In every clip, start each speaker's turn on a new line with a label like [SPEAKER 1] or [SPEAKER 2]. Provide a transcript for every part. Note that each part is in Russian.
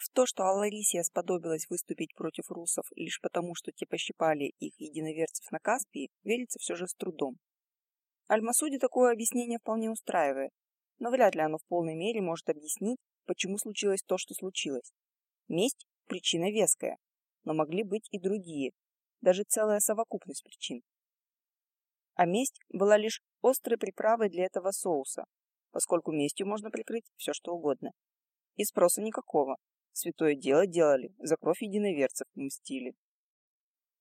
[SPEAKER 1] В то, что Алларисия сподобилась выступить против русов лишь потому, что те пощипали их единоверцев на Каспии, верится все же с трудом. Аль-Масуди такое объяснение вполне устраивает, но вряд ли оно в полной мере может объяснить, почему случилось то, что случилось. Месть – причина веская, но могли быть и другие, даже целая совокупность причин. А месть была лишь острой приправой для этого соуса, поскольку местью можно прикрыть все, что угодно. И спроса никакого, Святое дело делали, за кровь единоверцев мстили.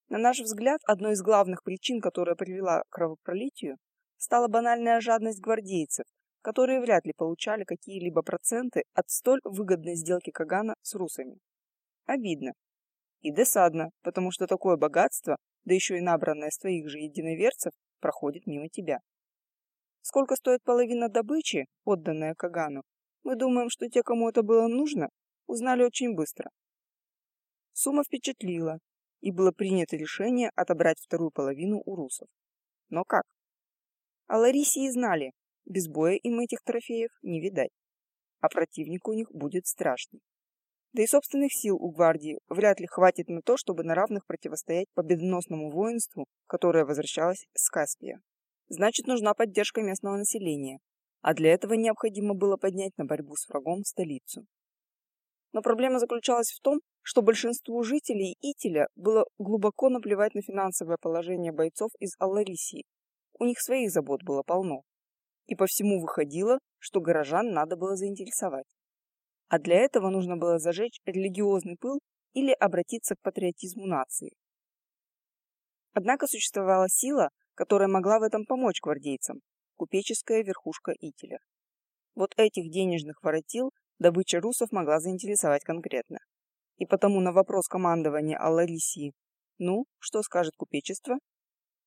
[SPEAKER 1] На наш взгляд, одной из главных причин, которая привела к кровопролитию, стала банальная жадность гвардейцев, которые вряд ли получали какие-либо проценты от столь выгодной сделки Кагана с русами. Обидно. И досадно, потому что такое богатство, да еще и набранное с твоих же единоверцев, проходит мимо тебя. Сколько стоит половина добычи, отданная Кагану, мы думаем, что те, кому это было нужно, узнали очень быстро. Сумма впечатлила, и было принято решение отобрать вторую половину у русов. Но как? А Ларисии знали, без боя им этих трофеев не видать, а противник у них будет страшный. Да и собственных сил у гвардии вряд ли хватит на то, чтобы на равных противостоять победоносному воинству, которое возвращалось с Каспия. Значит, нужна поддержка местного населения, а для этого необходимо было поднять на борьбу с врагом столицу. Но проблема заключалась в том, что большинству жителей Итиля было глубоко наплевать на финансовое положение бойцов из Алларисии. У них своих забот было полно. И по всему выходило, что горожан надо было заинтересовать. А для этого нужно было зажечь религиозный пыл или обратиться к патриотизму нации. Однако существовала сила, которая могла в этом помочь гвардейцам – купеческая верхушка Итиля. Вот этих денежных воротил добыча русов могла заинтересовать конкретно. И потому на вопрос командования Алларисии «Ну, что скажет купечество?»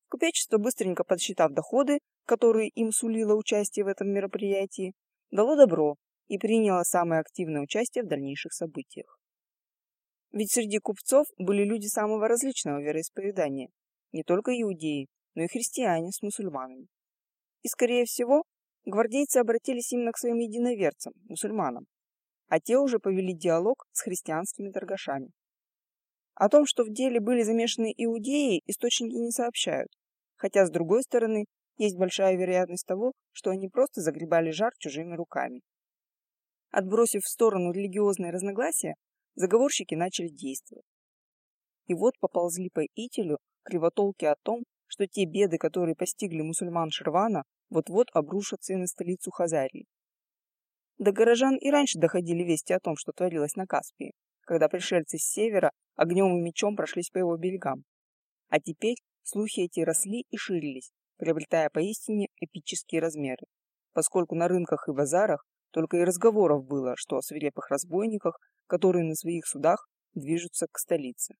[SPEAKER 1] Купечество, быстренько подсчитав доходы, которые им сулило участие в этом мероприятии, дало добро и приняло самое активное участие в дальнейших событиях. Ведь среди купцов были люди самого различного вероисповедания, не только иудеи, но и христиане с мусульманами. И, скорее всего, гвардейцы обратились именно к своим единоверцам, мусульманам, а те уже повели диалог с христианскими торгашами. О том, что в деле были замешаны иудеи, источники не сообщают, хотя, с другой стороны, есть большая вероятность того, что они просто загребали жар чужими руками. Отбросив в сторону религиозные разногласия, заговорщики начали действовать. И вот поползли по Ителю кривотолки о том, что те беды, которые постигли мусульман Шервана, вот-вот обрушатся и на столицу Хазарии. До горожан и раньше доходили вести о том, что творилось на Каспии, когда пришельцы с севера огнем и мечом прошлись по его берегам. А теперь слухи эти росли и ширились, приобретая поистине эпические размеры, поскольку на рынках и базарах только и разговоров было, что о свирепых разбойниках, которые на своих судах движутся к столице.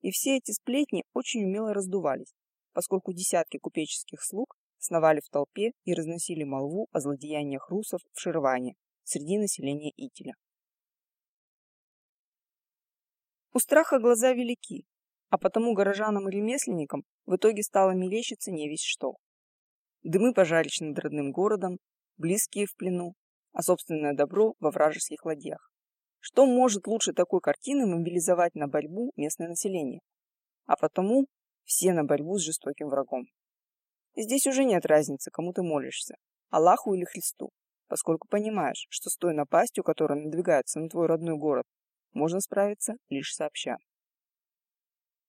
[SPEAKER 1] И все эти сплетни очень умело раздувались, поскольку десятки купеческих слуг сновали в толпе и разносили молву о злодеяниях русов в Ширване среди населения Итиля. У страха глаза велики, а потому горожанам и ремесленникам в итоге стало мерещиться не весь что. Дымы пожарищ над родным городом, близкие в плену, а собственное добро во вражеских ладьях. Что может лучше такой картины мобилизовать на борьбу местное население? А потому все на борьбу с жестоким врагом. Здесь уже нет разницы, кому ты молишься, Аллаху или Христу, поскольку понимаешь, что с той напастью, которая надвигается на твой родной город, можно справиться лишь сообща.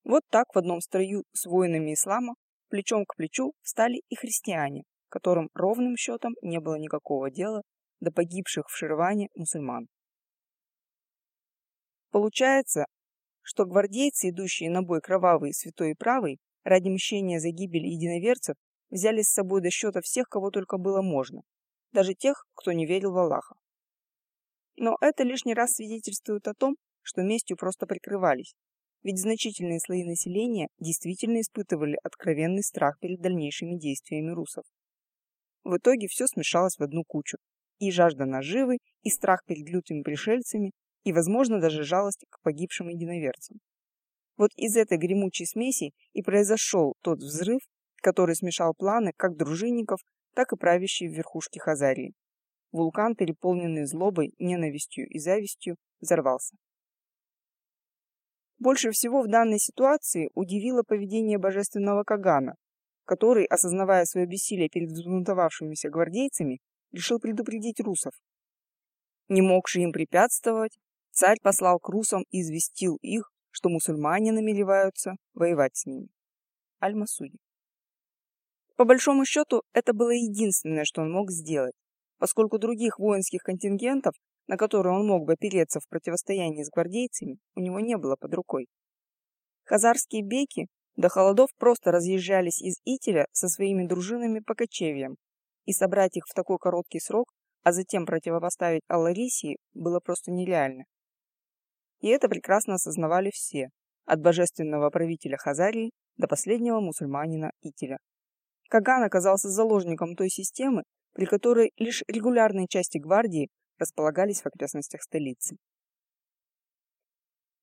[SPEAKER 1] Вот так в одном строю с воинами ислама плечом к плечу встали и христиане, которым ровным счетом не было никакого дела до погибших в Ширване мусульман. Получается, что гвардейцы, идущие на бой кровавый, святой и правый, ради мщения за гибель единоверцев, взяли с собой до счета всех, кого только было можно, даже тех, кто не верил в Аллаха. Но это лишний раз свидетельствует о том, что местью просто прикрывались, ведь значительные слои населения действительно испытывали откровенный страх перед дальнейшими действиями русов. В итоге все смешалось в одну кучу. И жажда наживы, и страх перед лютыми пришельцами, и, возможно, даже жалость к погибшим единоверцам. Вот из этой гремучей смеси и произошел тот взрыв, который смешал планы как дружинников, так и правящей в верхушке Хазарии. вулкан, переполненный злобой, ненавистью и завистью, взорвался. Больше всего в данной ситуации удивило поведение божественного Кагана, который, осознавая свое бессилие перед взбунтовавшимися гвардейцами, решил предупредить русов. Не могший им препятствовать, царь послал к русам и известил их, что мусульмане намереваются воевать с ними. Аль-Масуди. По большому счету, это было единственное, что он мог сделать, поскольку других воинских контингентов, на которые он мог бы опереться в противостоянии с гвардейцами, у него не было под рукой. Хазарские беки до холодов просто разъезжались из Ителя со своими дружинами по кочевьям, и собрать их в такой короткий срок, а затем противопоставить Алларисии, было просто нереально. И это прекрасно осознавали все, от божественного правителя Хазарии до последнего мусульманина Ителя. Каган оказался заложником той системы, при которой лишь регулярные части гвардии располагались в окрестностях столицы.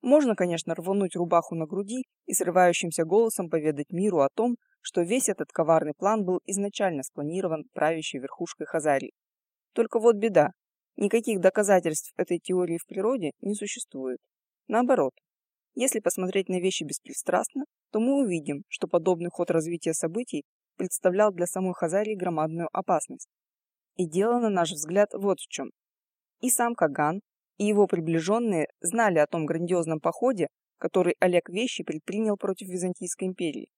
[SPEAKER 1] Можно, конечно, рвануть рубаху на груди и срывающимся голосом поведать миру о том, что весь этот коварный план был изначально спланирован правящей верхушкой Хазарии. Только вот беда. Никаких доказательств этой теории в природе не существует. Наоборот, если посмотреть на вещи беспристрастно, то мы увидим, что подобный ход развития событий представлял для самой Хазарии громадную опасность. И дело, на наш взгляд, вот в чем. И сам Каган, и его приближенные знали о том грандиозном походе, который Олег Вещий предпринял против Византийской империи.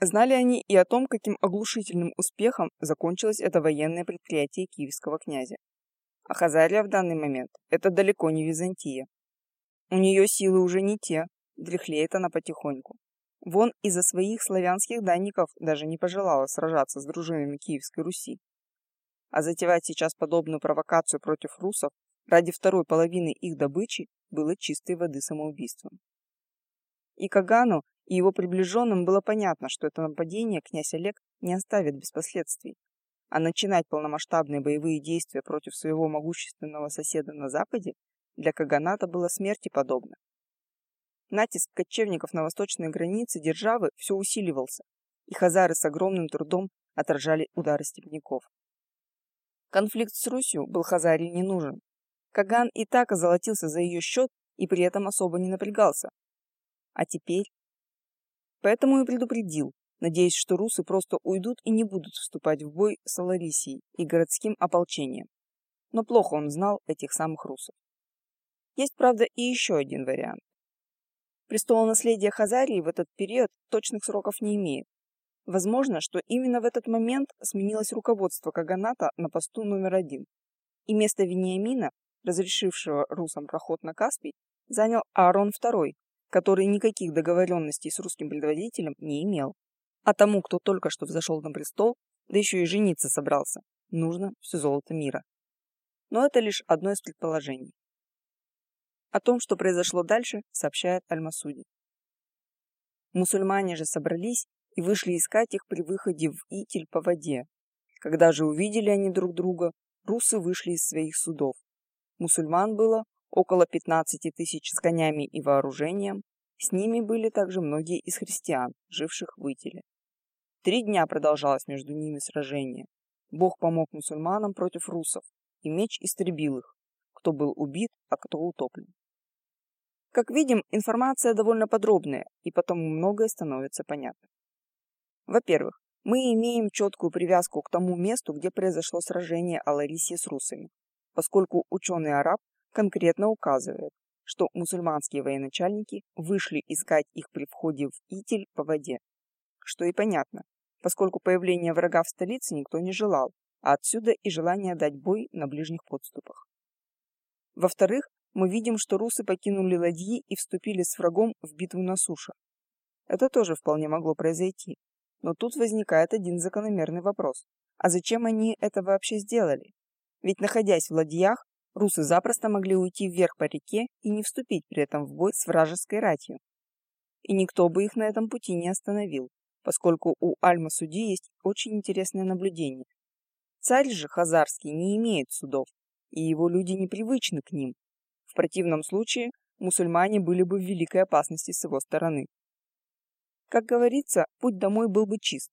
[SPEAKER 1] Знали они и о том, каким оглушительным успехом закончилось это военное предприятие киевского князя. А Хазария в данный момент – это далеко не Византия. У нее силы уже не те, дряхлеет она потихоньку. Вон из-за своих славянских данников даже не пожелала сражаться с дружинами Киевской Руси. А затевать сейчас подобную провокацию против русов ради второй половины их добычи было чистой воды самоубийством. И Кагану, и его приближенным было понятно, что это нападение князь Олег не оставит без последствий, а начинать полномасштабные боевые действия против своего могущественного соседа на западе для Каганата было смерти подобно. Натиск кочевников на восточной границе державы все усиливался, и хазары с огромным трудом отражали удары степняков. Конфликт с Русью был Хазарии не нужен. Каган и так озолотился за ее счет и при этом особо не напрягался, а теперь? Поэтому и предупредил, надеясь, что русы просто уйдут и не будут вступать в бой с Аларисией и городским ополчением. Но плохо он знал этих самых русов. Есть, правда, и еще один вариант. Престолонаследие Хазарии в этот период точных сроков не имеет. Возможно, что именно в этот момент сменилось руководство Каганата на посту номер один, и место Вениамина, разрешившего русам проход на Каспий, занял Аарон II, который никаких договоренностей с русским предводителем не имел. А тому, кто только что взошел на престол, да еще и жениться собрался, нужно все золото мира. Но это лишь одно из предположений. О том, что произошло дальше, сообщает Аль-Масуди. Мусульмане же собрались и вышли искать их при выходе в Итиль по воде. Когда же увидели они друг друга, русы вышли из своих судов. Мусульман было около 15 тысяч с конями и вооружением, с ними были также многие из христиан, живших в Итиле. Три дня продолжалось между ними сражение. Бог помог мусульманам против русов, и меч истребил их, кто был убит, а кто утоплен. Как видим, информация довольно подробная, и потому многое становится понятно. Во-первых, мы имеем четкую привязку к тому месту, где произошло сражение Аларисии с русами, поскольку ученый-араб конкретно указывает, что мусульманские военачальники вышли искать их при входе в Итиль по воде. Что и понятно, поскольку появление врага в столице никто не желал, а отсюда и желание дать бой на ближних подступах. Во-вторых, мы видим, что русы покинули ладьи и вступили с врагом в битву на суше. Это тоже вполне могло произойти. Но тут возникает один закономерный вопрос. А зачем они это вообще сделали? Ведь находясь в ладьях, Русы запросто могли уйти вверх по реке и не вступить при этом в бой с вражеской ратью. И никто бы их на этом пути не остановил, поскольку у Альма-Суди есть очень интересное наблюдение. Царь же Хазарский не имеет судов, и его люди непривычны к ним. В противном случае мусульмане были бы в великой опасности с его стороны. Как говорится, путь домой был бы чист.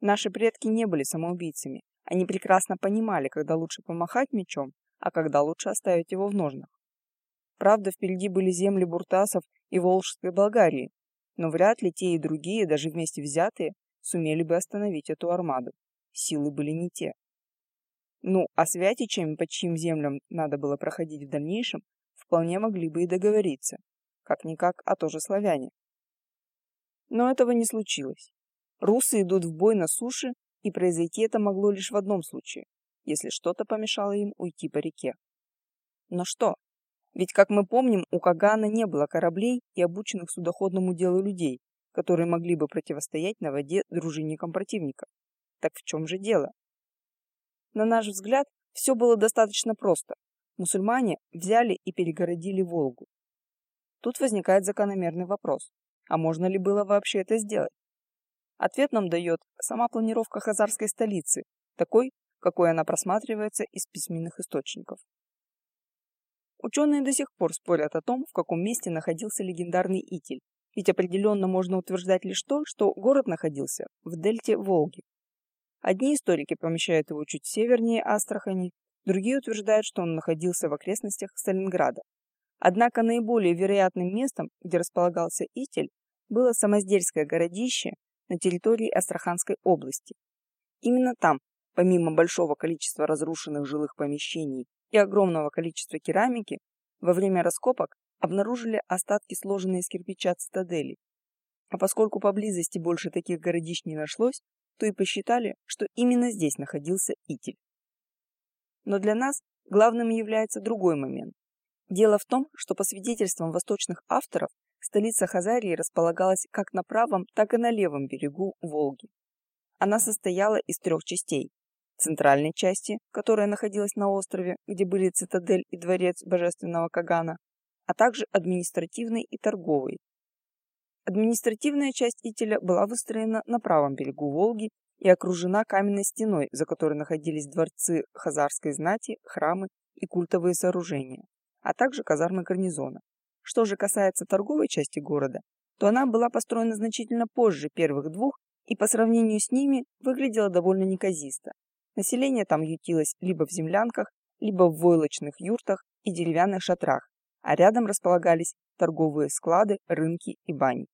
[SPEAKER 1] Наши предки не были самоубийцами, Они прекрасно понимали, когда лучше помахать мечом, а когда лучше оставить его в ножнах. Правда, впереди были земли буртасов и Волжской Болгарии, но вряд ли те и другие, даже вместе взятые, сумели бы остановить эту армаду. Силы были не те. Ну, а с Вятичами, по чьим землям надо было проходить в дальнейшем, вполне могли бы и договориться. Как-никак, а тоже славяне. Но этого не случилось. Русы идут в бой на суше, и произойти это могло лишь в одном случае, если что-то помешало им уйти по реке. Но что? Ведь, как мы помним, у Кагана не было кораблей и обученных судоходному делу людей, которые могли бы противостоять на воде дружинникам противника. Так в чем же дело? На наш взгляд, все было достаточно просто. Мусульмане взяли и перегородили Волгу. Тут возникает закономерный вопрос. А можно ли было вообще это сделать? Ответ нам дает сама планировка хазарской столицы, такой, какой она просматривается из письменных источников. Ученые до сих пор спорят о том, в каком месте находился легендарный Итиль, ведь определенно можно утверждать лишь то, что город находился в дельте Волги. Одни историки помещают его чуть севернее Астрахани, другие утверждают, что он находился в окрестностях Сталинграда. Однако наиболее вероятным местом, где располагался Итиль, было Самоздельское городище на территории Астраханской области. Именно там, помимо большого количества разрушенных жилых помещений и огромного количества керамики, во время раскопок обнаружили остатки сложенной из кирпича цитадели. А поскольку поблизости больше таких городищ не нашлось, то и посчитали, что именно здесь находился Итиль. Но для нас главным является другой момент. Дело в том, что по свидетельствам восточных авторов, столица Хазарии располагалась как на правом, так и на левом берегу Волги. Она состояла из трех частей центральной части, которая находилась на острове, где были цитадель и дворец божественного Кагана, а также административной и торговой. Административная часть Итиля была выстроена на правом берегу Волги и окружена каменной стеной, за которой находились дворцы хазарской знати, храмы и культовые сооружения, а также казармы гарнизона. Что же касается торговой части города, то она была построена значительно позже первых двух и по сравнению с ними выглядела довольно неказисто. Население там ютилось либо в землянках, либо в войлочных юртах и деревянных шатрах, а рядом располагались торговые склады, рынки и бани.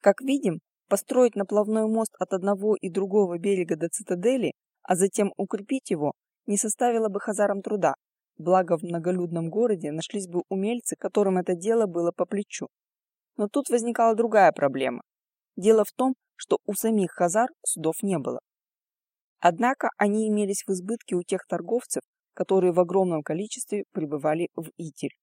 [SPEAKER 1] Как видим, построить наплавной мост от одного и другого берега до цитадели, а затем укрепить его, не составило бы хазарам труда, благо в многолюдном городе нашлись бы умельцы, которым это дело было по плечу. Но тут возникала другая проблема. Дело в том, что у самих хазар судов не было. Однако они имелись в избытке у тех торговцев, которые в огромном количестве прибывали в Итиль.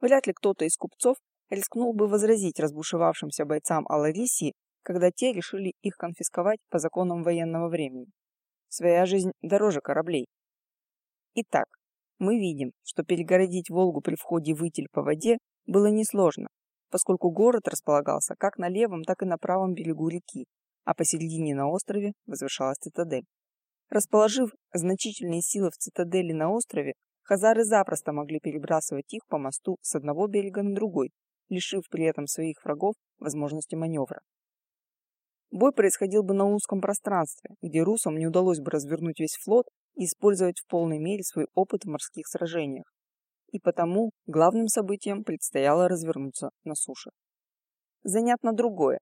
[SPEAKER 1] Вряд ли кто-то из купцов рискнул бы возразить разбушевавшимся бойцам Аларисии, когда те решили их конфисковать по законам военного времени. Своя жизнь дороже кораблей. Итак, мы видим, что перегородить Волгу при входе в Итиль по воде было несложно, поскольку город располагался как на левом, так и на правом берегу реки, а посередине на острове возвышалась цитадель. Расположив значительные силы в цитадели на острове, хазары запросто могли перебрасывать их по мосту с одного берега на другой, лишив при этом своих врагов возможности маневра. Бой происходил бы на узком пространстве, где русам не удалось бы развернуть весь флот и использовать в полной мере свой опыт в морских сражениях. И потому главным событием предстояло развернуться на суше. Занятно другое.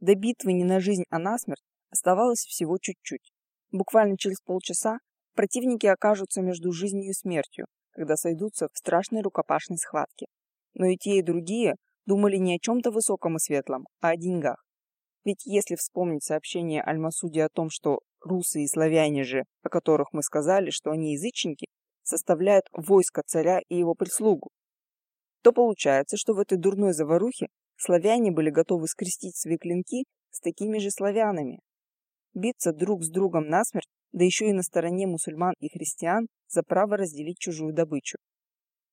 [SPEAKER 1] До битвы не на жизнь, а на смерть оставалось всего чуть-чуть. Буквально через полчаса противники окажутся между жизнью и смертью, когда сойдутся в страшной рукопашной схватке. Но и те, и другие думали не о чем-то высоком и светлом, а о деньгах. Ведь если вспомнить сообщение Аль-Масуди о том, что русы и славяне же, о которых мы сказали, что они язычники, составляют войско царя и его прислугу, то получается, что в этой дурной заварухе Славяне были готовы скрестить свои клинки с такими же славянами. Биться друг с другом насмерть, да еще и на стороне мусульман и христиан за право разделить чужую добычу.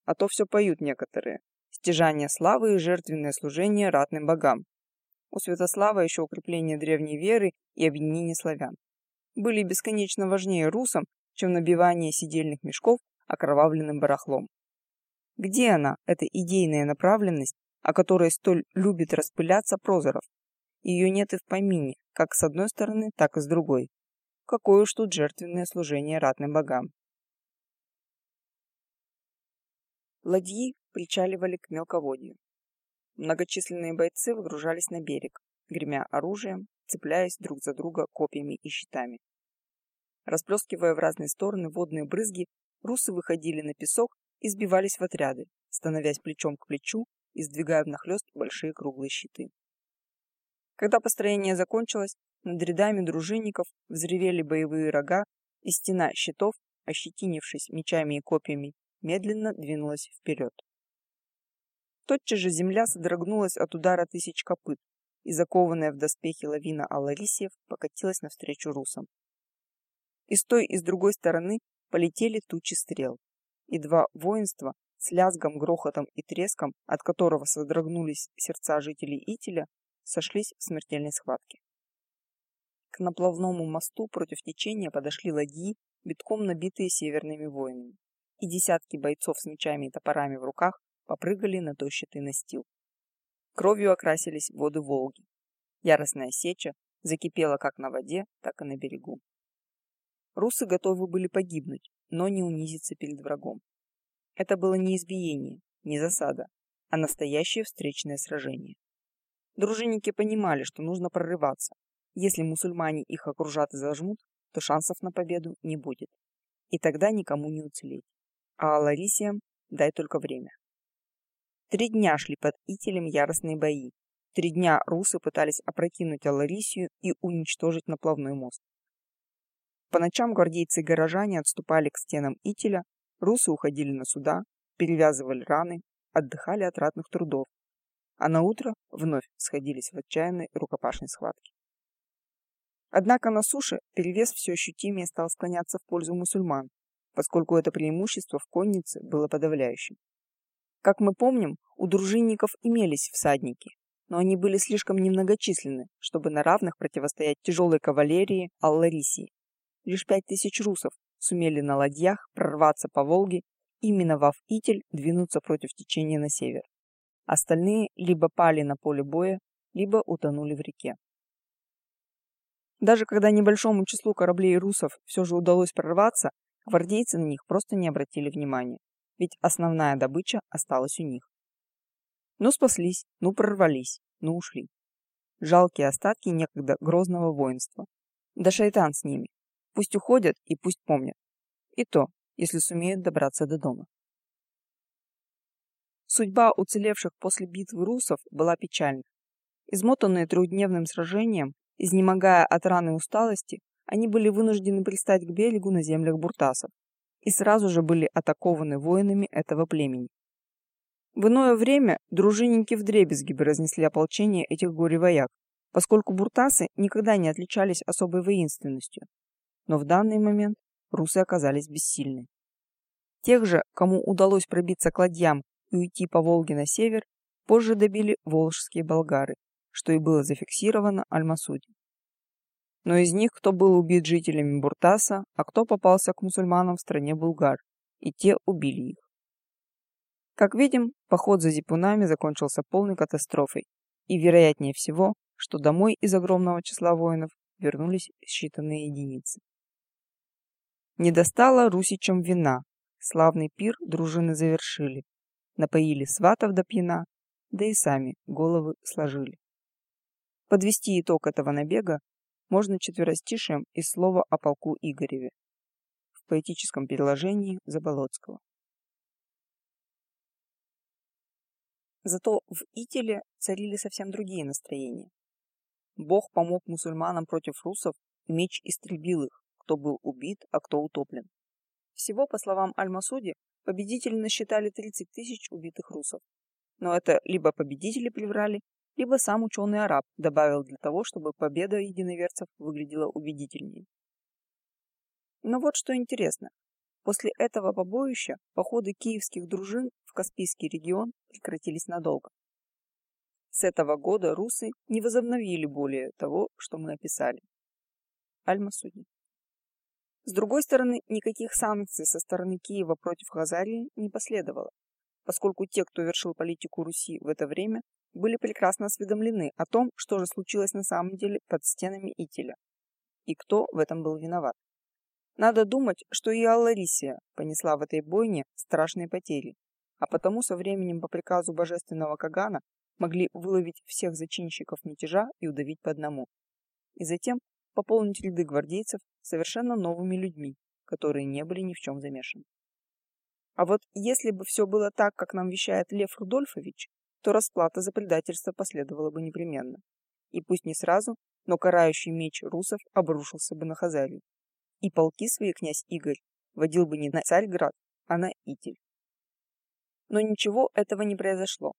[SPEAKER 1] А то все поют некоторые. Стяжание славы и жертвенное служение ратным богам. У Святослава еще укрепление древней веры и объединение славян. Были бесконечно важнее русам, чем набивание сидельных мешков окровавленным барахлом. Где она, эта идейная направленность, о которой столь любит распыляться Прозоров. Ее нет и в помине, как с одной стороны, так и с другой. какое уж тут жертвенное служение ратным богам. Ладьи причаливали к мелководью. Многочисленные бойцы выгружались на берег, гремя оружием, цепляясь друг за друга копьями и щитами. Расплескивая в разные стороны водные брызги, русы выходили на песок и сбивались в отряды, становясь плечом к плечу и сдвигая внахлёст большие круглые щиты. Когда построение закончилось, над рядами дружинников взревели боевые рога, и стена щитов, ощетинившись мечами и копьями, медленно двинулась вперед. Тотчас же земля содрогнулась от удара тысяч копыт, и закованная в доспехи лавина Аларисиев покатилась навстречу русам. И с той, и с другой стороны полетели тучи стрел, и два воинства с лязгом, грохотом и треском, от которого содрогнулись сердца жителей Итиля, сошлись в смертельной схватке. К наплавному мосту против течения подошли ладьи, битком набитые северными воинами, и десятки бойцов с мечами и топорами в руках попрыгали на тощатый настил. Кровью окрасились воды Волги. Яростная сеча закипела как на воде, так и на берегу. Русы готовы были погибнуть, но не унизиться перед врагом. Это было не избиение, не засада, а настоящее встречное сражение. Дружинники понимали, что нужно прорываться. Если мусульмане их окружат и зажмут, то шансов на победу не будет. И тогда никому не уцелеть. А Ларисиям дай только время. Три дня шли под Ителем яростные бои. Три дня русы пытались опрокинуть Аларисию и уничтожить наплавной мост. По ночам гвардейцы и горожане отступали к стенам Ителя, русы уходили на суда, перевязывали раны, отдыхали от ратных трудов, а на утро вновь сходились в отчаянной рукопашной схватке. Однако на суше перевес все ощутимее стал склоняться в пользу мусульман, поскольку это преимущество в коннице было подавляющим. Как мы помним, у дружинников имелись всадники, но они были слишком немногочисленны, чтобы на равных противостоять тяжелой кавалерии Алларисии. Лишь пять тысяч русов сумели на ладьях прорваться по Волге и, миновав Итель, двинуться против течения на север. Остальные либо пали на поле боя, либо утонули в реке. Даже когда небольшому числу кораблей русов все же удалось прорваться, гвардейцы на них просто не обратили внимания ведь основная добыча осталась у них. Ну спаслись, ну прорвались, ну ушли. Жалкие остатки некогда грозного воинства. Да шайтан с ними. Пусть уходят и пусть помнят. И то, если сумеют добраться до дома. Судьба уцелевших после битвы русов была печальна. Измотанные трехдневным сражением, изнемогая от раны и усталости, они были вынуждены пристать к берегу на землях буртасов и сразу же были атакованы воинами этого племени. В иное время дружинники вдребезги бы разнесли ополчение этих горе-вояк, поскольку буртасы никогда не отличались особой воинственностью. Но в данный момент русы оказались бессильны. Тех же, кому удалось пробиться к ладьям и уйти по Волге на север, позже добили волжские болгары, что и было зафиксировано Аль-Масуди но из них кто был убит жителями Буртаса, а кто попался к мусульманам в стране Булгар, и те убили их. Как видим, поход за зипунами закончился полной катастрофой, и вероятнее всего, что домой из огромного числа воинов вернулись считанные единицы. Не достало русичам вина, славный пир дружины завершили, напоили сватов до пьяна, да и сами головы сложили. Подвести итог этого набега можно четверостишием из слова о полку Игореве в поэтическом переложении Заболоцкого. Зато в Ителе царили совсем другие настроения. Бог помог мусульманам против русов, меч истребил их, кто был убит, а кто утоплен. Всего, по словам Аль-Масуди, победители насчитали 30 тысяч убитых русов. Но это либо победители приврали, либо сам ученый-араб добавил для того, чтобы победа единоверцев выглядела убедительнее. Но вот что интересно. После этого побоища походы киевских дружин в Каспийский регион прекратились надолго. С этого года русы не возобновили более того, что мы описали. Аль-Масуди. С другой стороны, никаких санкций со стороны Киева против Хазарии не последовало, поскольку те, кто вершил политику Руси в это время, были прекрасно осведомлены о том, что же случилось на самом деле под стенами Итиля. и кто в этом был виноват. Надо думать, что и Алларисия понесла в этой бойне страшные потери, а потому со временем по приказу божественного Кагана могли выловить всех зачинщиков мятежа и удавить по одному. И затем пополнить ряды гвардейцев совершенно новыми людьми, которые не были ни в чем замешаны. А вот если бы все было так, как нам вещает Лев Рудольфович, то расплата за предательство последовала бы непременно. И пусть не сразу, но карающий меч русов обрушился бы на Хазарию. И полки свои князь Игорь водил бы не на Царьград, а на Итель. Но ничего этого не произошло.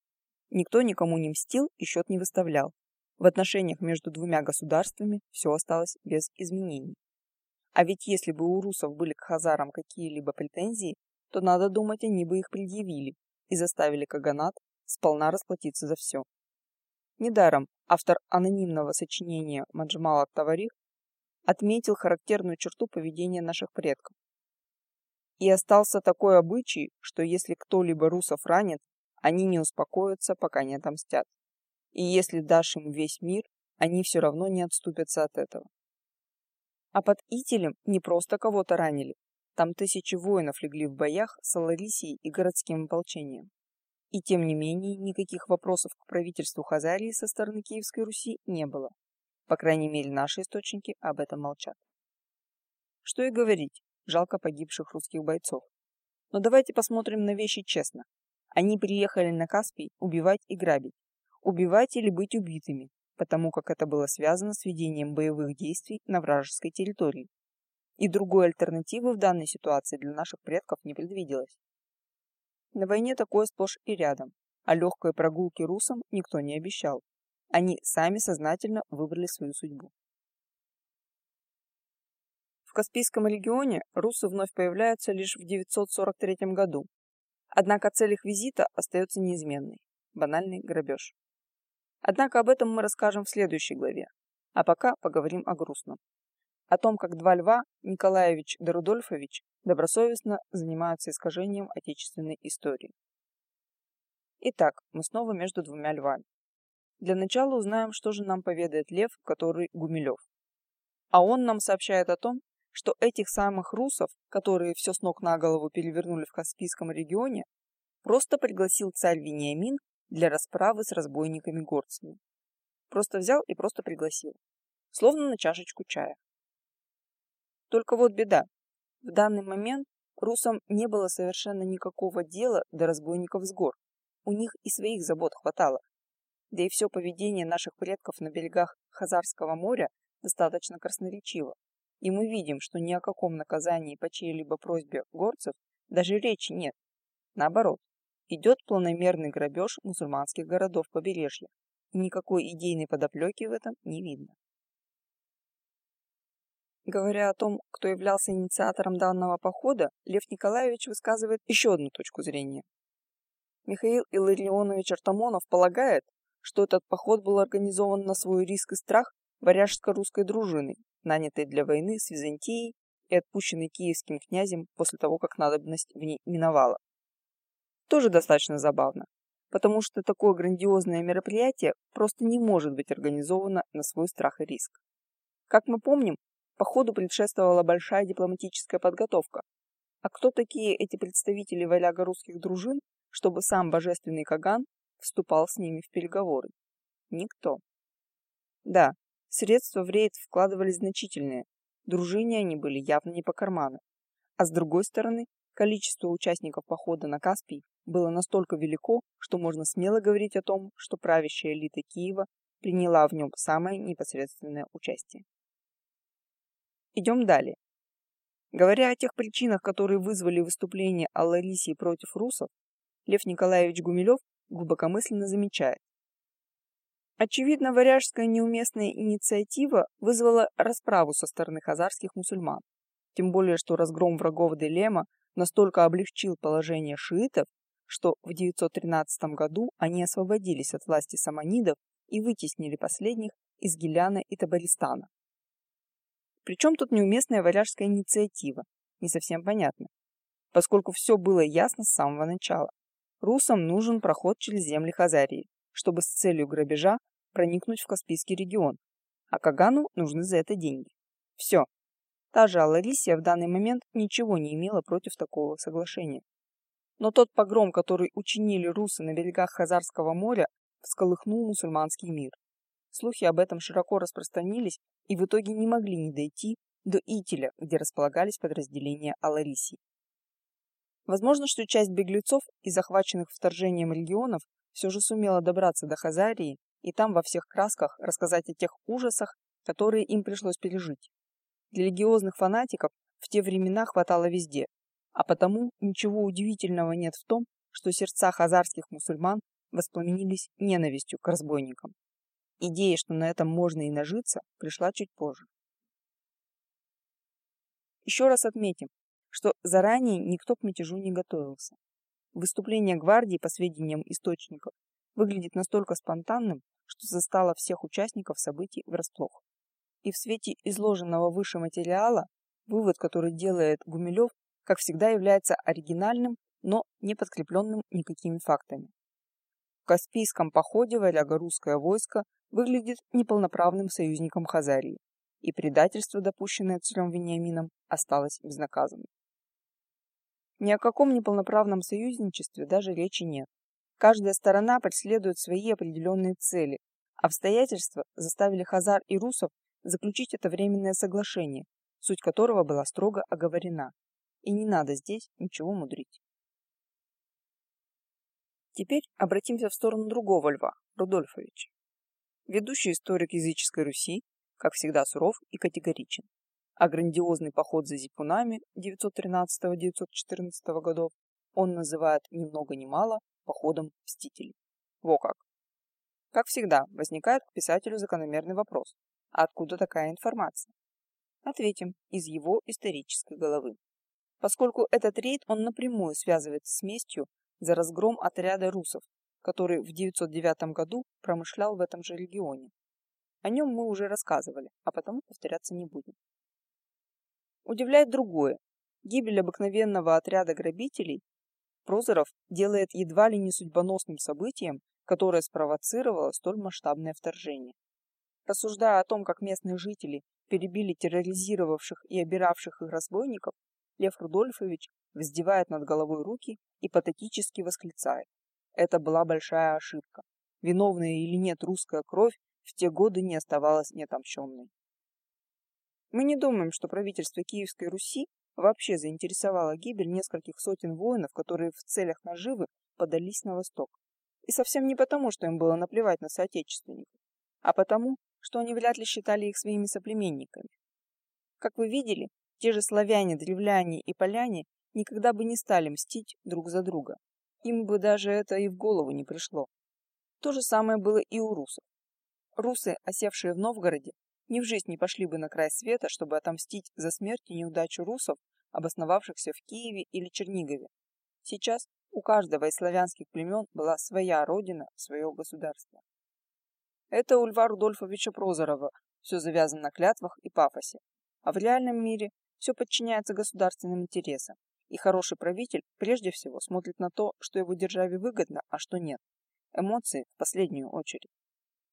[SPEAKER 1] Никто никому не мстил и счет не выставлял. В отношениях между двумя государствами все осталось без изменений. А ведь если бы у русов были к хазарам какие-либо претензии, то, надо думать, они бы их предъявили и заставили Каганат сполна расплатиться за все. Недаром автор анонимного сочинения Маджмала Таварих отметил характерную черту поведения наших предков. И остался такой обычай, что если кто-либо русов ранит, они не успокоятся, пока не отомстят. И если дашь им весь мир, они все равно не отступятся от этого. А под Ителем не просто кого-то ранили. Там тысячи воинов легли в боях с Аларисией и городским ополчением. И тем не менее, никаких вопросов к правительству Хазарии со стороны Киевской Руси не было. По крайней мере, наши источники об этом молчат. Что и говорить, жалко погибших русских бойцов. Но давайте посмотрим на вещи честно. Они приехали на Каспий убивать и грабить. Убивать или быть убитыми, потому как это было связано с ведением боевых действий на вражеской территории. И другой альтернативы в данной ситуации для наших предков не предвиделось. На войне такое сплошь и рядом, а легкой прогулки русам никто не обещал. Они сами сознательно выбрали свою судьбу. В Каспийском регионе русы вновь появляются лишь в 943 году, Однако цель их визита остается неизменной – банальный грабеж. Однако об этом мы расскажем в следующей главе, а пока поговорим о грустном. О том, как два льва, Николаевич да Рудольфович, добросовестно занимаются искажением отечественной истории. Итак, мы снова между двумя львами. Для начала узнаем, что же нам поведает лев, который Гумилев. А он нам сообщает о том, что этих самых русов, которые все с ног на голову перевернули в Каспийском регионе, просто пригласил царь Вениамин для расправы с разбойниками-горцами. Просто взял и просто пригласил. Словно на чашечку чая. Только вот беда. В данный момент русам не было совершенно никакого дела до разбойников с гор. У них и своих забот хватало. Да и все поведение наших предков на берегах Хазарского моря достаточно красноречиво. И мы видим, что ни о каком наказании по чьей-либо просьбе горцев даже речи нет. Наоборот, идет планомерный грабеж мусульманских городов побережья, и никакой идейной подоплеки в этом не видно. Говоря о том, кто являлся инициатором данного похода, Лев Николаевич высказывает еще одну точку зрения. Михаил Илларионович Артамонов полагает, что этот поход был организован на свой риск и страх варяжско-русской дружиной, нанятой для войны с Византией и отпущенной киевским князем после того, как надобность в ней миновала. Тоже достаточно забавно, потому что такое грандиозное мероприятие просто не может быть организовано на свой страх и риск. Как мы помним, походу предшествовала большая дипломатическая подготовка. А кто такие эти представители валяга русских дружин, чтобы сам божественный Каган вступал с ними в переговоры? Никто. Да, Средства в рейд вкладывались значительные, дружине они были явно не по карману. А с другой стороны, количество участников похода на Каспий было настолько велико, что можно смело говорить о том, что правящая элита Киева приняла в нем самое непосредственное участие. Идем далее. Говоря о тех причинах, которые вызвали выступление Алларисии против русов, Лев Николаевич Гумилев глубокомысленно замечает, Очевидно, варяжская неуместная инициатива вызвала расправу со стороны хазарских мусульман. Тем более, что разгром врагов Делема настолько облегчил положение шиитов, что в 913 году они освободились от власти саманидов и вытеснили последних из Гиляна и Табаристана. Причем тут неуместная варяжская инициатива? Не совсем понятно. Поскольку все было ясно с самого начала. Русам нужен проход через земли Хазарии чтобы с целью грабежа проникнуть в Каспийский регион, а Кагану нужны за это деньги. Все. Та же Аларисия в данный момент ничего не имела против такого соглашения. Но тот погром, который учинили русы на берегах Хазарского моря, всколыхнул мусульманский мир. Слухи об этом широко распространились и в итоге не могли не дойти до Итиля, где располагались подразделения Аларисии. Возможно, что часть беглецов и захваченных вторжением регионов все же сумела добраться до Хазарии и там во всех красках рассказать о тех ужасах, которые им пришлось пережить. Религиозных фанатиков в те времена хватало везде, а потому ничего удивительного нет в том, что сердца хазарских мусульман воспламенились ненавистью к разбойникам. Идея, что на этом можно и нажиться, пришла чуть позже. Еще раз отметим, что заранее никто к мятежу не готовился. Выступление гвардии, по сведениям источников, выглядит настолько спонтанным, что застало всех участников событий врасплох. И в свете изложенного выше материала, вывод, который делает Гумилев, как всегда является оригинальным, но не подкрепленным никакими фактами. В Каспийском походе варяго-русское войско выглядит неполноправным союзником Хазарии, и предательство, допущенное царем Вениамином, осталось безнаказанным. Ни о каком неполноправном союзничестве даже речи нет. Каждая сторона преследует свои определенные цели. Обстоятельства заставили хазар и русов заключить это временное соглашение, суть которого была строго оговорена. И не надо здесь ничего мудрить. Теперь обратимся в сторону другого льва, Рудольфовича. Ведущий историк языческой Руси, как всегда суров и категоричен. А грандиозный поход за зипунами 913-914 годов он называет ни много ни мало походом мстителей. Во как! Как всегда, возникает к писателю закономерный вопрос. А откуда такая информация? Ответим, из его исторической головы. Поскольку этот рейд он напрямую связывает с местью за разгром отряда русов, который в 909 году промышлял в этом же регионе. О нем мы уже рассказывали, а потому повторяться не будем. Удивляет другое. Гибель обыкновенного отряда грабителей Прозоров делает едва ли не судьбоносным событием, которое спровоцировало столь масштабное вторжение. Рассуждая о том, как местные жители перебили терроризировавших и обиравших их разбойников, Лев Рудольфович вздевает над головой руки и патетически восклицает. Это была большая ошибка. Виновная или нет русская кровь в те годы не оставалась неотомщенной. Мы не думаем, что правительство Киевской Руси вообще заинтересовало гибель нескольких сотен воинов, которые в целях наживы подались на восток. И совсем не потому, что им было наплевать на соотечественников, а потому, что они вряд ли считали их своими соплеменниками. Как вы видели, те же славяне, древляне и поляне никогда бы не стали мстить друг за друга. Им бы даже это и в голову не пришло. То же самое было и у русов. Русы, осевшие в Новгороде, ни в жизнь не пошли бы на край света, чтобы отомстить за смерть и неудачу русов, обосновавшихся в Киеве или Чернигове. Сейчас у каждого из славянских племен была своя родина, свое государство. Это у Льва Рудольфовича Прозорова все завязано на клятвах и пафосе. А в реальном мире все подчиняется государственным интересам, и хороший правитель прежде всего смотрит на то, что его державе выгодно, а что нет. Эмоции в последнюю очередь.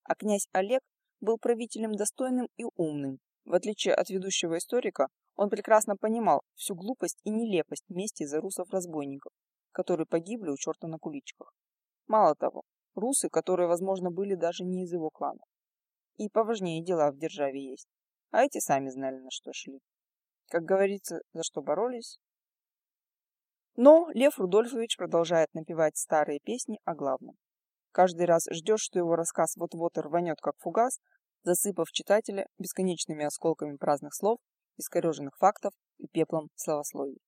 [SPEAKER 1] А князь Олег был правителем достойным и умным. В отличие от ведущего историка, он прекрасно понимал всю глупость и нелепость мести за русов-разбойников, которые погибли у черта на куличках. Мало того, русы, которые, возможно, были даже не из его клана. И поважнее дела в державе есть. А эти сами знали, на что шли. Как говорится, за что боролись. Но Лев Рудольфович продолжает напевать старые песни о главном. Каждый раз ждешь, что его рассказ вот-вот рванет, как фугас, засыпав читателя бесконечными осколками праздных слов, искореженных фактов и пеплом словословий.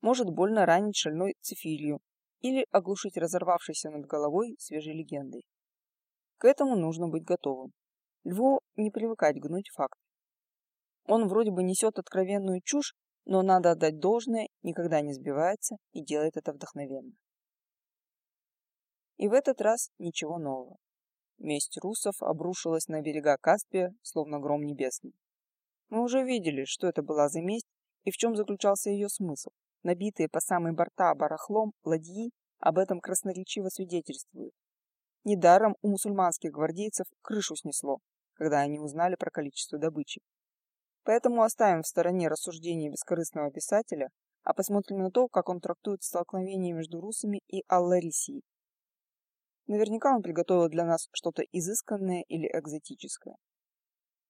[SPEAKER 1] Может больно ранить шальной цифилью или оглушить разорвавшейся над головой свежей легендой. К этому нужно быть готовым. Льву не привыкать гнуть факт. Он вроде бы несет откровенную чушь, но надо отдать должное, никогда не сбивается и делает это вдохновенно. И в этот раз ничего нового. Месть русов обрушилась на берега Каспия, словно гром небесный. Мы уже видели, что это была за месть и в чем заключался ее смысл. Набитые по самой борта барахлом ладьи об этом красноречиво свидетельствуют. Недаром у мусульманских гвардейцев крышу снесло, когда они узнали про количество добычи. Поэтому оставим в стороне рассуждения бескорыстного писателя, а посмотрим на то, как он трактует столкновение между русами и Алларисией. Наверняка он приготовил для нас что-то изысканное или экзотическое.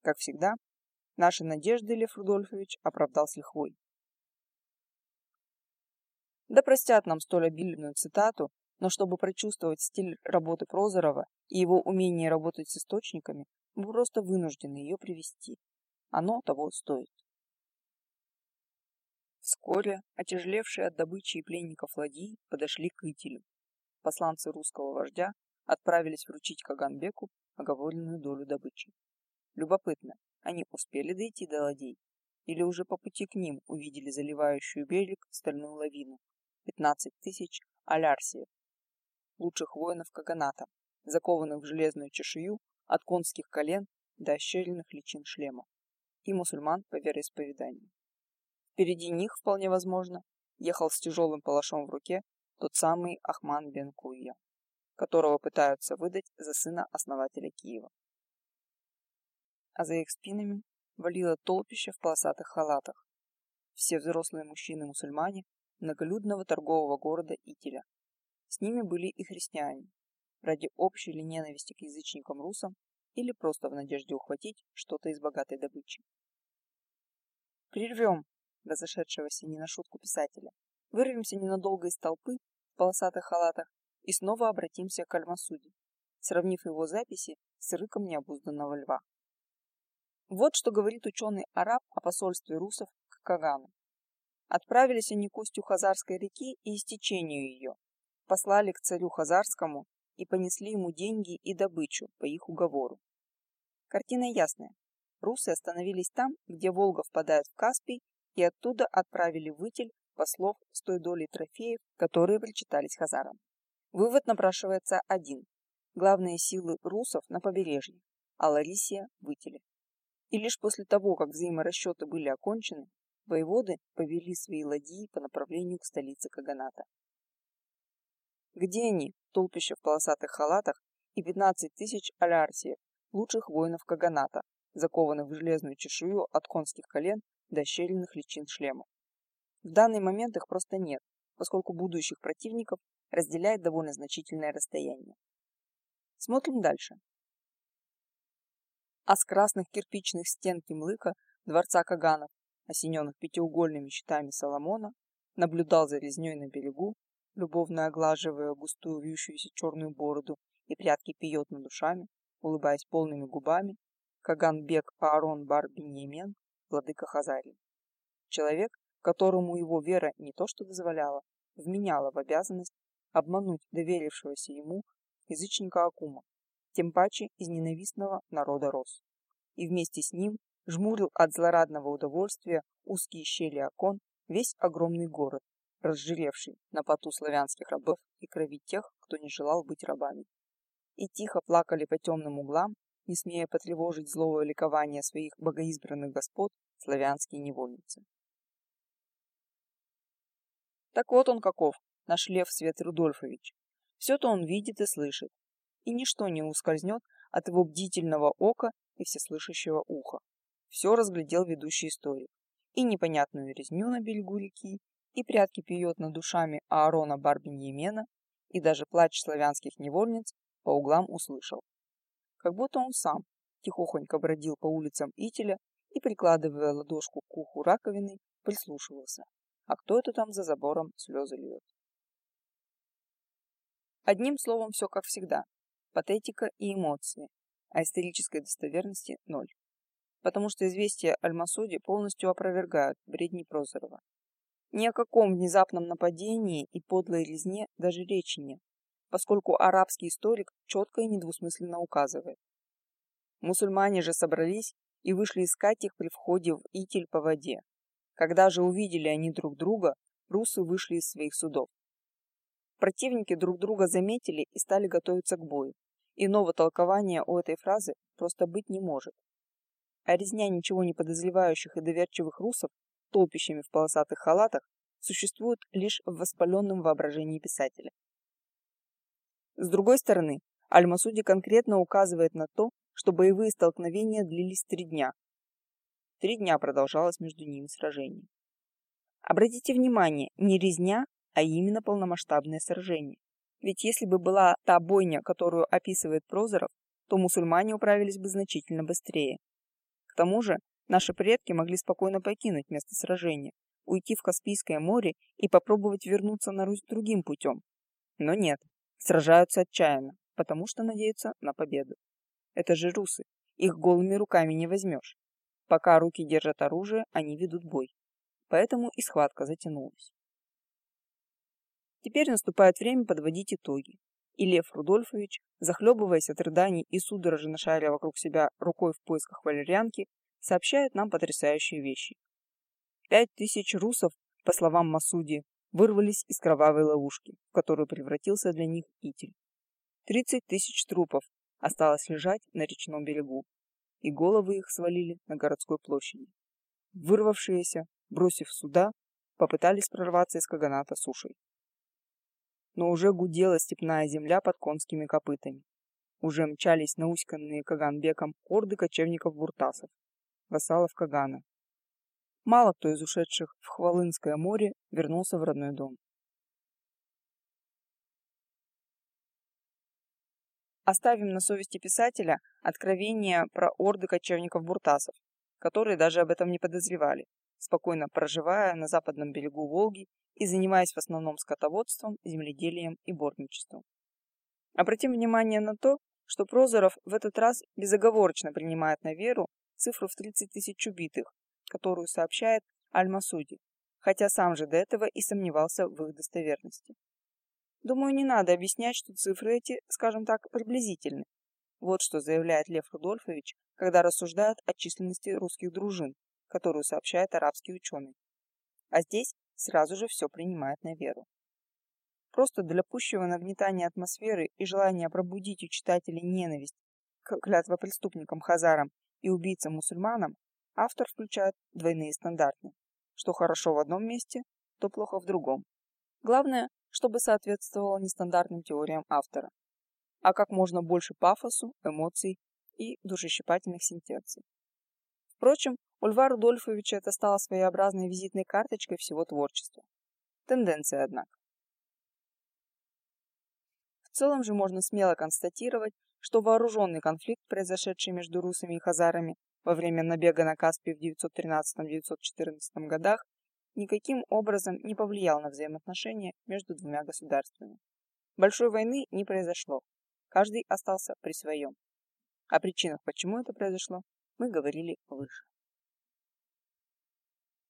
[SPEAKER 1] Как всегда, наши надежды Лев Рудольфович оправдал с лихвой. Да простят нам столь обильную цитату, но чтобы прочувствовать стиль работы Прозорова и его умение работать с источниками, мы просто вынуждены ее привести. Оно того стоит. Вскоре отяжелевшие от добычи и пленников ладьи подошли к Итилю. Посланцы русского вождя отправились вручить Каганбеку оговоренную долю добычи. Любопытно, они успели дойти до ладей или уже по пути к ним увидели заливающую берег стальную лавину, 15 тысяч алярсиев, лучших воинов Каганата, закованных в железную чешую от конских колен до ощеренных личин шлемов, и мусульман по вероисповеданию. Впереди них, вполне возможно, ехал с тяжелым палашом в руке тот самый Ахман бен Куйя, которого пытаются выдать за сына основателя Киева. А за их спинами валило толпище в полосатых халатах. Все взрослые мужчины-мусульмане многолюдного торгового города Итиля. С ними были и христиане, ради общей ли ненависти к язычникам-русам или просто в надежде ухватить что-то из богатой добычи. Прервем разошедшегося не на шутку писателя, вырвемся ненадолго из толпы в полосатых халатах и снова обратимся к Альмасуде, сравнив его записи с рыком необузданного льва. Вот что говорит ученый-араб о посольстве русов к Кагану. Отправились они к устью Хазарской реки и истечению ее, послали к царю Хазарскому и понесли ему деньги и добычу по их уговору. Картина ясная. Русы остановились там, где Волга впадает в Каспий, и оттуда отправили в Итиль послов с той долей трофеев, которые причитались хазарам. Вывод напрашивается один. Главные силы русов на побережье, а Ларисия в Итиле. И лишь после того, как взаиморасчеты были окончены, воеводы повели свои ладьи по направлению к столице Каганата. Где они, толпище в полосатых халатах и 15 тысяч алярсиев, лучших воинов Каганата, закованных в железную чешую от конских колен до щельных личин шлемов? В данный момент их просто нет, поскольку будущих противников разделяет довольно значительное расстояние. Смотрим дальше. А с красных кирпичных стен Кимлыка дворца Каганов, осененных пятиугольными щитами Соломона, наблюдал за резней на берегу любовно оглаживая густую вьющуюся черную бороду и прятки пьет над душами, улыбаясь полными губами, Каганбек Аарон бар Беньямен, владыка Хазарии. Человек, которому его вера не то что дозволяла, вменяла в обязанность обмануть доверившегося ему язычника Акума, тем паче из ненавистного народа Рос. И вместе с ним жмурил от злорадного удовольствия узкие щели окон весь огромный город, разжиревший на поту славянских рабов и крови тех, кто не желал быть рабами. И тихо плакали по темным углам, не смея потревожить злого ликования своих богоизбранных господ славянские невольницы. Так вот он каков, наш Лев Свет Рудольфович. Все-то он видит и слышит, и ничто не ускользнет от его бдительного ока и всеслышащего уха. Все разглядел ведущий историк. И непонятную резню на берегу реки, и прятки пьет над душами Аарона Барбиньемена, и даже плач славянских невольниц по углам услышал. Как будто он сам тихохонько бродил по улицам Итиля и, прикладывая ладошку к уху раковины, прислушивался. А кто это там за забором слезы льет? Одним словом, все как всегда. Патетика и эмоции, а исторической достоверности – ноль. Потому что известия Аль-Масуди полностью опровергают бредни Прозорова. Ни о каком внезапном нападении и подлой резне даже речи нет, поскольку арабский историк четко и недвусмысленно указывает. Мусульмане же собрались и вышли искать их при входе в Итиль по воде. Когда же увидели они друг друга, русы вышли из своих судов. Противники друг друга заметили и стали готовиться к бою. Иного толкования у этой фразы просто быть не может. А резня ничего не подозревающих и доверчивых русов толпищами в полосатых халатах существуют лишь в воспаленном воображении писателя. С другой стороны, Аль-Масуди конкретно указывает на то, что боевые столкновения длились три дня. Три дня продолжалось между ними сражение. Обратите внимание, не резня, а именно полномасштабное сражение. Ведь если бы была та бойня, которую описывает Прозоров, то мусульмане управились бы значительно быстрее. К тому же, наши предки могли спокойно покинуть место сражения, уйти в Каспийское море и попробовать вернуться на Русь другим путем. Но нет, сражаются отчаянно, потому что надеются на победу. Это же русы, их голыми руками не возьмешь. Пока руки держат оружие, они ведут бой. Поэтому и схватка затянулась. Теперь наступает время подводить итоги. И Лев Рудольфович, захлебываясь от рыданий и судорожно шаря вокруг себя рукой в поисках валерьянки, сообщает нам потрясающие вещи. Пять тысяч русов, по словам Масуди, вырвались из кровавой ловушки, в которую превратился для них Итиль. Тридцать тысяч трупов осталось лежать на речном берегу, и головы их свалили на городской площади. Вырвавшиеся, бросив суда, попытались прорваться из Каганата сушей. Но уже гудела степная земля под конскими копытами. Уже мчались науськанные Каганбеком орды кочевников-буртасов, вассалов Кагана. Мало кто из ушедших в Хвалынское море вернулся в родной дом. Оставим на совести писателя откровения про орды кочевников-буртасов, которые даже об этом не подозревали, спокойно проживая на западном берегу Волги и занимаясь в основном скотоводством, земледелием и борничеством. Обратим внимание на то, что Прозоров в этот раз безоговорочно принимает на веру цифру в 30 тысяч убитых, которую сообщает Аль-Масуди, хотя сам же до этого и сомневался в их достоверности. Думаю, не надо объяснять, что цифры эти, скажем так, приблизительны. Вот что заявляет Лев Рудольфович, когда рассуждает о численности русских дружин, которую сообщает арабский ученый. А здесь сразу же все принимает на веру. Просто для пущего нагнетания атмосферы и желания пробудить у читателей ненависть к клятвопреступникам-хазарам и убийцам-мусульманам, автор включает двойные стандарты. Что хорошо в одном месте, то плохо в другом. Главное, чтобы соответствовало нестандартным теориям автора, а как можно больше пафосу, эмоций и душещипательных сентенций. Впрочем, у Льва Рудольфовича это стало своеобразной визитной карточкой всего творчества. Тенденция, однако. В целом же можно смело констатировать, что вооруженный конфликт, произошедший между русами и хазарами во время набега на Каспий в 913-914 годах, никаким образом не повлиял на взаимоотношения между двумя государствами. Большой войны не произошло. Каждый остался при своем. О причинах, почему это произошло, мы говорили выше.